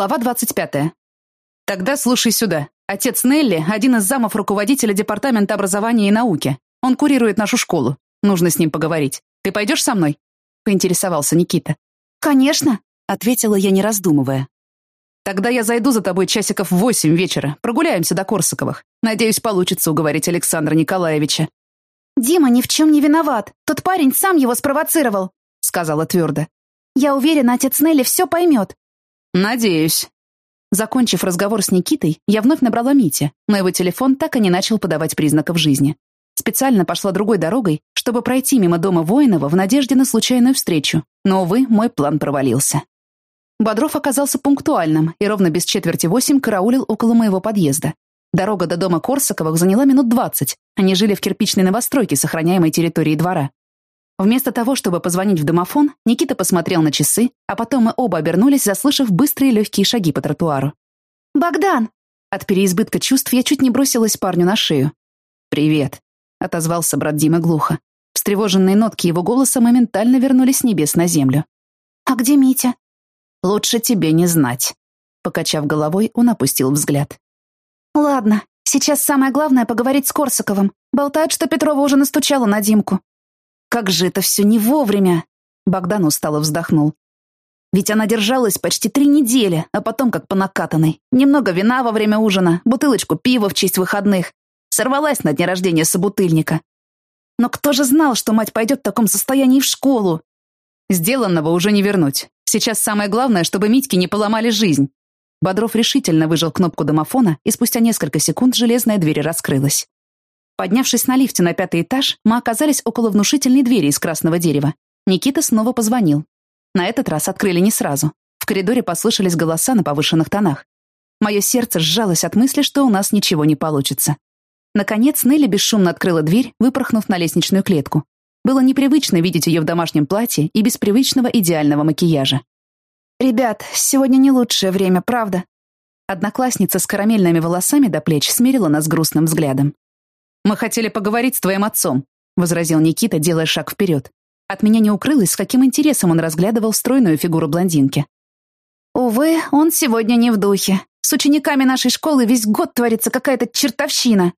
Глава 25. Тогда слушай сюда. Отец Нелли — один из замов руководителя Департамента образования и науки. Он курирует нашу школу. Нужно с ним поговорить. Ты пойдешь со мной?» — поинтересовался Никита. «Конечно», — ответила я, не раздумывая. «Тогда я зайду за тобой часиков в восемь вечера. Прогуляемся до Корсаковых. Надеюсь, получится уговорить Александра Николаевича». «Дима ни в чем не виноват. Тот парень сам его спровоцировал», — сказала твердо. «Я уверена, отец Нелли все поймет. «Надеюсь». Закончив разговор с Никитой, я вновь набрала Мите, но его телефон так и не начал подавать признаков жизни. Специально пошла другой дорогой, чтобы пройти мимо дома Воинова в надежде на случайную встречу, но, увы, мой план провалился. Бодров оказался пунктуальным и ровно без четверти восемь караулил около моего подъезда. Дорога до дома Корсаковых заняла минут двадцать. Они жили в кирпичной новостройке, сохраняемой территории двора. Вместо того, чтобы позвонить в домофон, Никита посмотрел на часы, а потом мы оба обернулись, заслышав быстрые легкие шаги по тротуару. «Богдан!» От переизбытка чувств я чуть не бросилась парню на шею. «Привет», — отозвался брат Димы глухо. Встревоженные нотки его голоса моментально вернулись с небес на землю. «А где Митя?» «Лучше тебе не знать». Покачав головой, он опустил взгляд. «Ладно, сейчас самое главное — поговорить с Корсаковым. Болтают, что Петрова уже настучала на Димку. Как же это все не вовремя!» Богдан устало вздохнул. Ведь она держалась почти три недели, а потом как по накатанной. Немного вина во время ужина, бутылочку пива в честь выходных. Сорвалась на дне рождения собутыльника. Но кто же знал, что мать пойдет в таком состоянии в школу? Сделанного уже не вернуть. Сейчас самое главное, чтобы Митьке не поломали жизнь. Бодров решительно выжал кнопку домофона, и спустя несколько секунд железная дверь раскрылась. Поднявшись на лифте на пятый этаж, мы оказались около внушительной двери из красного дерева. Никита снова позвонил. На этот раз открыли не сразу. В коридоре послышались голоса на повышенных тонах. Мое сердце сжалось от мысли, что у нас ничего не получится. Наконец Нелли бесшумно открыла дверь, выпорхнув на лестничную клетку. Было непривычно видеть ее в домашнем платье и без привычного идеального макияжа. «Ребят, сегодня не лучшее время, правда?» Одноклассница с карамельными волосами до плеч смерила нас грустным взглядом. «Мы хотели поговорить с твоим отцом», — возразил Никита, делая шаг вперед. От меня не укрылось, с каким интересом он разглядывал стройную фигуру блондинки. «Увы, он сегодня не в духе. С учениками нашей школы весь год творится какая-то чертовщина.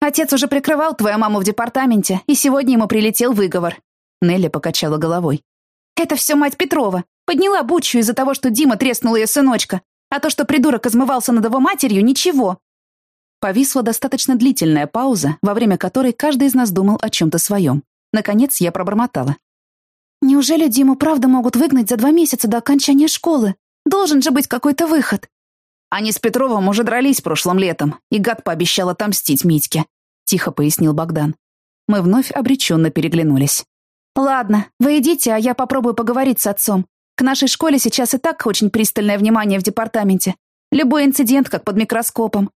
Отец уже прикрывал твою маму в департаменте, и сегодня ему прилетел выговор». Нелли покачала головой. «Это все мать Петрова. Подняла бучу из-за того, что Дима треснул ее сыночка. А то, что придурок измывался над его матерью, ничего. Повисла достаточно длительная пауза, во время которой каждый из нас думал о чем-то своем. Наконец я пробормотала. «Неужели Диму правда могут выгнать за два месяца до окончания школы? Должен же быть какой-то выход!» «Они с Петровым уже дрались прошлым летом, и гад пообещал отомстить Митьке», — тихо пояснил Богдан. Мы вновь обреченно переглянулись. «Ладно, вы идите, а я попробую поговорить с отцом. К нашей школе сейчас и так очень пристальное внимание в департаменте. Любой инцидент как под микроскопом.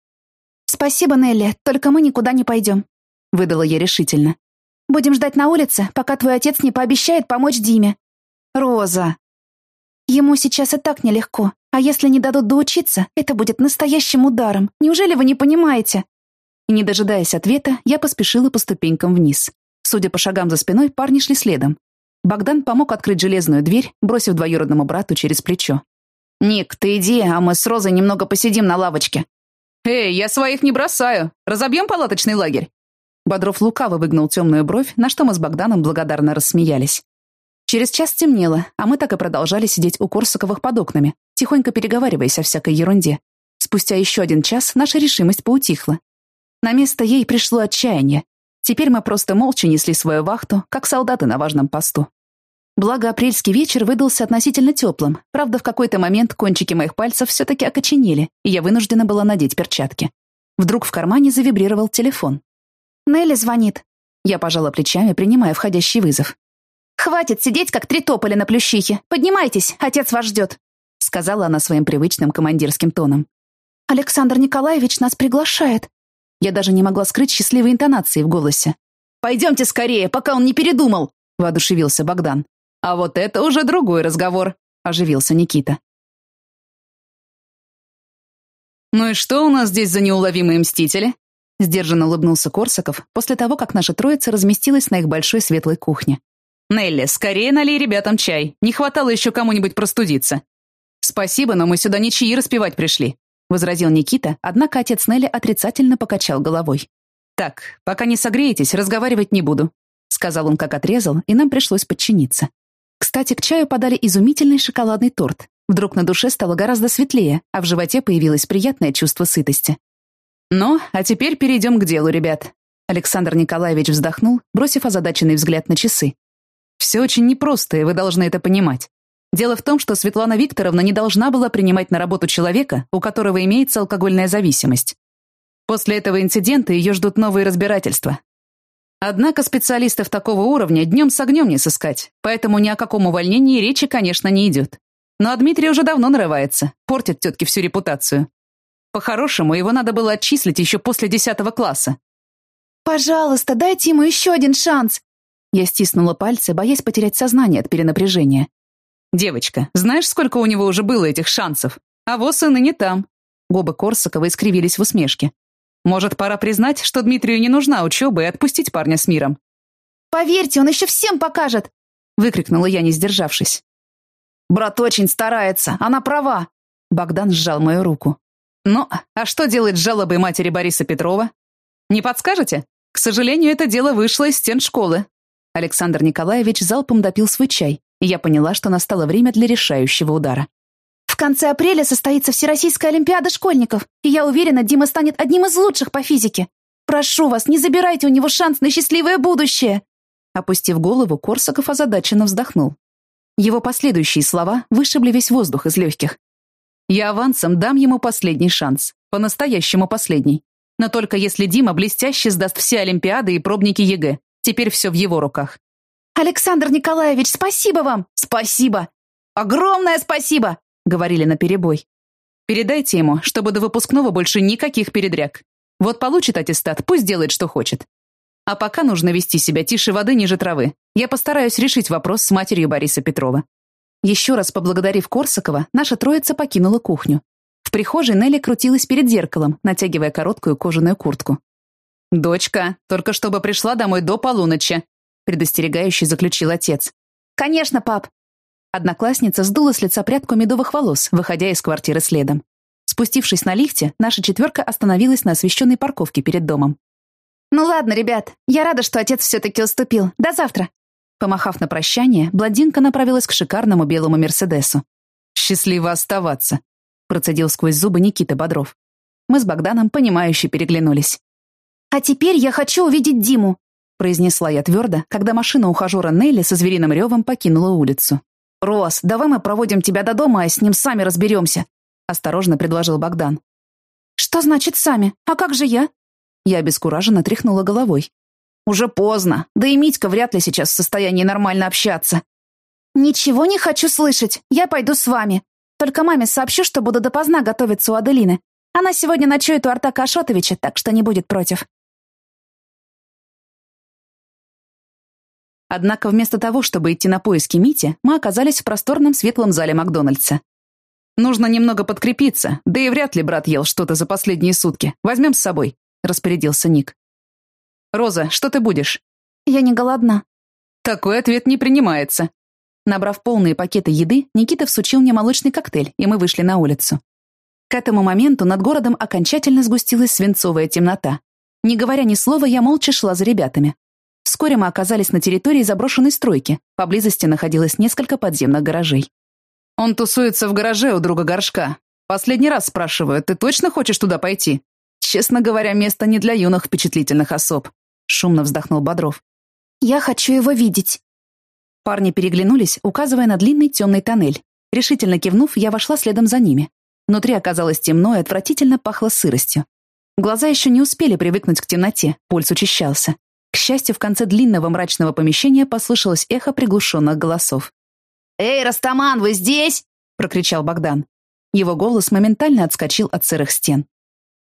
«Спасибо, Нелли, только мы никуда не пойдем», — выдала я решительно. «Будем ждать на улице, пока твой отец не пообещает помочь Диме». «Роза!» «Ему сейчас и так нелегко, а если не дадут доучиться, это будет настоящим ударом. Неужели вы не понимаете?» Не дожидаясь ответа, я поспешила по ступенькам вниз. Судя по шагам за спиной, парни шли следом. Богдан помог открыть железную дверь, бросив двоюродному брату через плечо. «Ник, ты иди, а мы с Розой немного посидим на лавочке. «Эй, я своих не бросаю! Разобьем палаточный лагерь?» Бодров лукаво выгнул темную бровь, на что мы с Богданом благодарно рассмеялись. Через час темнело, а мы так и продолжали сидеть у Корсаковых под окнами, тихонько переговариваясь о всякой ерунде. Спустя еще один час наша решимость поутихла. На место ей пришло отчаяние. Теперь мы просто молча несли свою вахту, как солдаты на важном посту. Благо, апрельский вечер выдался относительно теплым. Правда, в какой-то момент кончики моих пальцев все-таки окоченели, и я вынуждена была надеть перчатки. Вдруг в кармане завибрировал телефон. «Нелли звонит». Я пожала плечами, принимая входящий вызов. «Хватит сидеть, как три тополя на плющихе. Поднимайтесь, отец вас ждет», — сказала она своим привычным командирским тоном. «Александр Николаевич нас приглашает». Я даже не могла скрыть счастливой интонации в голосе. «Пойдемте скорее, пока он не передумал», — воодушевился Богдан. «А вот это уже другой разговор», — оживился Никита. «Ну и что у нас здесь за неуловимые мстители?» Сдержанно улыбнулся Корсаков после того, как наша троица разместилась на их большой светлой кухне. «Нелли, скорее налей ребятам чай. Не хватало еще кому-нибудь простудиться». «Спасибо, но мы сюда не чаи распевать пришли», — возразил Никита, однако отец Нелли отрицательно покачал головой. «Так, пока не согреетесь, разговаривать не буду», — сказал он, как отрезал, и нам пришлось подчиниться. Кстати, к чаю подали изумительный шоколадный торт. Вдруг на душе стало гораздо светлее, а в животе появилось приятное чувство сытости. «Ну, а теперь перейдем к делу, ребят». Александр Николаевич вздохнул, бросив озадаченный взгляд на часы. «Все очень непросто, и вы должны это понимать. Дело в том, что Светлана Викторовна не должна была принимать на работу человека, у которого имеется алкогольная зависимость. После этого инцидента ее ждут новые разбирательства. Однако специалистов такого уровня днем с огнем не сыскать, поэтому ни о каком увольнении речи, конечно, не идет. Но ну, Дмитрий уже давно нарывается, портит тетке всю репутацию. По-хорошему, его надо было отчислить еще после десятого класса. «Пожалуйста, дайте ему еще один шанс!» Я стиснула пальцы, боясь потерять сознание от перенапряжения. «Девочка, знаешь, сколько у него уже было этих шансов? А вот сын и не там». Губы Корсакова искривились в усмешке. «Может, пора признать, что Дмитрию не нужна учеба и отпустить парня с миром?» «Поверьте, он еще всем покажет!» выкрикнула я, не сдержавшись. «Брат очень старается, она права!» Богдан сжал мою руку. «Ну, а что делать с жалобой матери Бориса Петрова? Не подскажете? К сожалению, это дело вышло из стен школы». Александр Николаевич залпом допил свой чай, и я поняла, что настало время для решающего удара. В конце апреля состоится Всероссийская Олимпиада школьников, и я уверена, Дима станет одним из лучших по физике. Прошу вас, не забирайте у него шанс на счастливое будущее!» Опустив голову, Корсаков озадаченно вздохнул. Его последующие слова вышибли весь воздух из легких. «Я авансом дам ему последний шанс. По-настоящему последний. Но только если Дима блестяще сдаст все Олимпиады и пробники ЕГЭ. Теперь все в его руках. «Александр Николаевич, спасибо вам! Спасибо! Огромное спасибо!» — говорили наперебой. «Передайте ему, чтобы до выпускного больше никаких передряг. Вот получит аттестат, пусть делает, что хочет. А пока нужно вести себя тише воды ниже травы. Я постараюсь решить вопрос с матерью Бориса Петрова». Еще раз поблагодарив Корсакова, наша троица покинула кухню. В прихожей Нелли крутилась перед зеркалом, натягивая короткую кожаную куртку. «Дочка, только чтобы пришла домой до полуночи», предостерегающе заключил отец. «Конечно, пап!» Одноклассница сдула с лица прядку медовых волос, выходя из квартиры следом. Спустившись на лифте, наша четверка остановилась на освещенной парковке перед домом. «Ну ладно, ребят, я рада, что отец все-таки уступил. До завтра!» Помахав на прощание, блондинка направилась к шикарному белому Мерседесу. «Счастливо оставаться!» процедил сквозь зубы Никита Бодров. Мы с Богданом, понимающе переглянулись. «А теперь я хочу увидеть Диму!» произнесла я твердо, когда машина ухажера Нелли со звериным ревом покинула улицу. «Рос, давай мы проводим тебя до дома, а с ним сами разберемся», осторожно предложил Богдан. «Что значит сами? А как же я?» Я обескураженно тряхнула головой. «Уже поздно, да и Митька вряд ли сейчас в состоянии нормально общаться». «Ничего не хочу слышать, я пойду с вами. Только маме сообщу, что буду допоздна готовиться у Аделины. Она сегодня ночует у Артака Ашотовича, так что не будет против». Однако вместо того, чтобы идти на поиски Мити, мы оказались в просторном светлом зале Макдональдса. «Нужно немного подкрепиться, да и вряд ли брат ел что-то за последние сутки. Возьмем с собой», — распорядился Ник. «Роза, что ты будешь?» «Я не голодна». Такой ответ не принимается. Набрав полные пакеты еды, Никита всучил мне молочный коктейль, и мы вышли на улицу. К этому моменту над городом окончательно сгустилась свинцовая темнота. Не говоря ни слова, я молча шла за ребятами. Вскоре мы оказались на территории заброшенной стройки. Поблизости находилось несколько подземных гаражей. «Он тусуется в гараже у друга Горшка. Последний раз спрашиваю, ты точно хочешь туда пойти? Честно говоря, место не для юных впечатлительных особ», — шумно вздохнул Бодров. «Я хочу его видеть». Парни переглянулись, указывая на длинный темный тоннель. Решительно кивнув, я вошла следом за ними. Внутри оказалось темно и отвратительно пахло сыростью. Глаза еще не успели привыкнуть к темноте, пульс учащался. К счастью, в конце длинного мрачного помещения послышалось эхо приглушенных голосов. «Эй, Растаман, вы здесь?» — прокричал Богдан. Его голос моментально отскочил от сырых стен.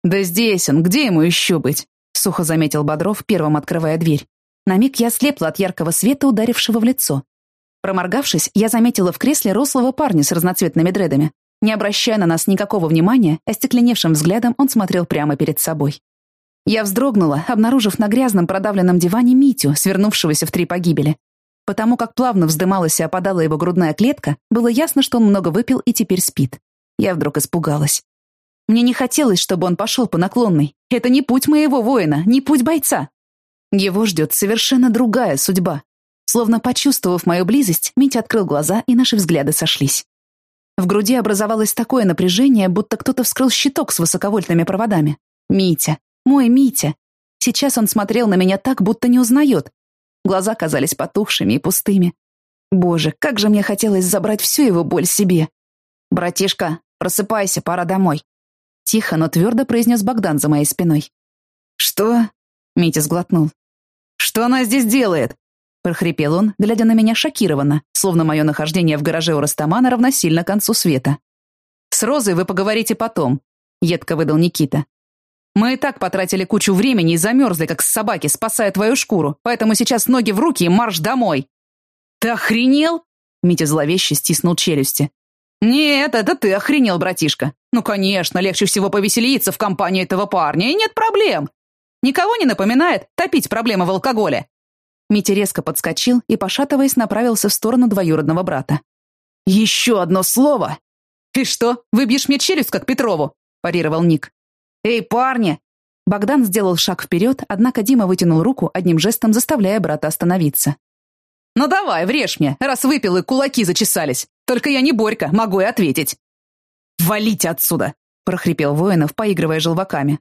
«Да здесь он, где ему еще быть?» — сухо заметил Бодров, первым открывая дверь. На миг я слепла от яркого света, ударившего в лицо. Проморгавшись, я заметила в кресле рослого парня с разноцветными дредами. Не обращая на нас никакого внимания, остекленевшим взглядом он смотрел прямо перед собой. Я вздрогнула, обнаружив на грязном продавленном диване Митю, свернувшегося в три погибели. Потому как плавно вздымалась и опадала его грудная клетка, было ясно, что он много выпил и теперь спит. Я вдруг испугалась. Мне не хотелось, чтобы он пошел по наклонной. Это не путь моего воина, не путь бойца. Его ждет совершенно другая судьба. Словно почувствовав мою близость, Митя открыл глаза, и наши взгляды сошлись. В груди образовалось такое напряжение, будто кто-то вскрыл щиток с высоковольтными проводами. Митя. Мой Митя. Сейчас он смотрел на меня так, будто не узнает. Глаза казались потухшими и пустыми. Боже, как же мне хотелось забрать всю его боль себе. «Братишка, просыпайся, пора домой», Тихо, но твердо произнес Богдан за моей спиной. «Что?» — Митя сглотнул. «Что она здесь делает?» — прохрипел он, глядя на меня шокированно, словно мое нахождение в гараже у Растамана равносильно концу света. «С Розой вы поговорите потом», — едко выдал Никита. «Мы и так потратили кучу времени и замерзли, как собаки, спасая твою шкуру, поэтому сейчас ноги в руки и марш домой». «Ты охренел?» — Митя зловеще стиснул челюсти. «Нет, это ты охренел, братишка. Ну, конечно, легче всего повеселиться в компании этого парня, и нет проблем. Никого не напоминает топить проблемы в алкоголе». Митя резко подскочил и, пошатываясь, направился в сторону двоюродного брата. «Еще одно слово!» «И что, выбьешь мне челюсть, как Петрову?» – парировал Ник. «Эй, парни!» Богдан сделал шаг вперед, однако Дима вытянул руку, одним жестом заставляя брата остановиться. «Ну давай, врежь мне, раз выпил и кулаки зачесались. Только я не Борька, могу и ответить». «Валите отсюда!» — прохрипел Воинов, поигрывая желваками.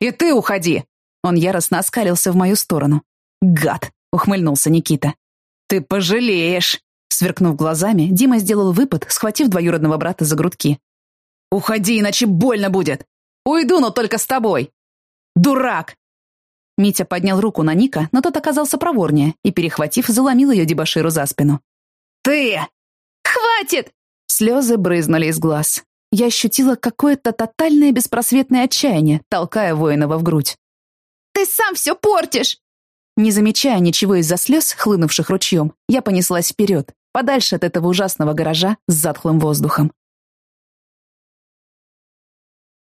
«И ты уходи!» Он яростно оскалился в мою сторону. «Гад!» — ухмыльнулся Никита. «Ты пожалеешь!» Сверкнув глазами, Дима сделал выпад, схватив двоюродного брата за грудки. «Уходи, иначе больно будет! Уйду, но только с тобой!» «Дурак!» Митя поднял руку на Ника, но тот оказался проворнее и, перехватив, заломил ее дебоширу за спину. «Ты!» «Хватит!» Слезы брызнули из глаз. Я ощутила какое-то тотальное беспросветное отчаяние, толкая воинова в грудь. «Ты сам все портишь!» Не замечая ничего из-за слез, хлынувших ручьем, я понеслась вперед, подальше от этого ужасного гаража с затхлым воздухом.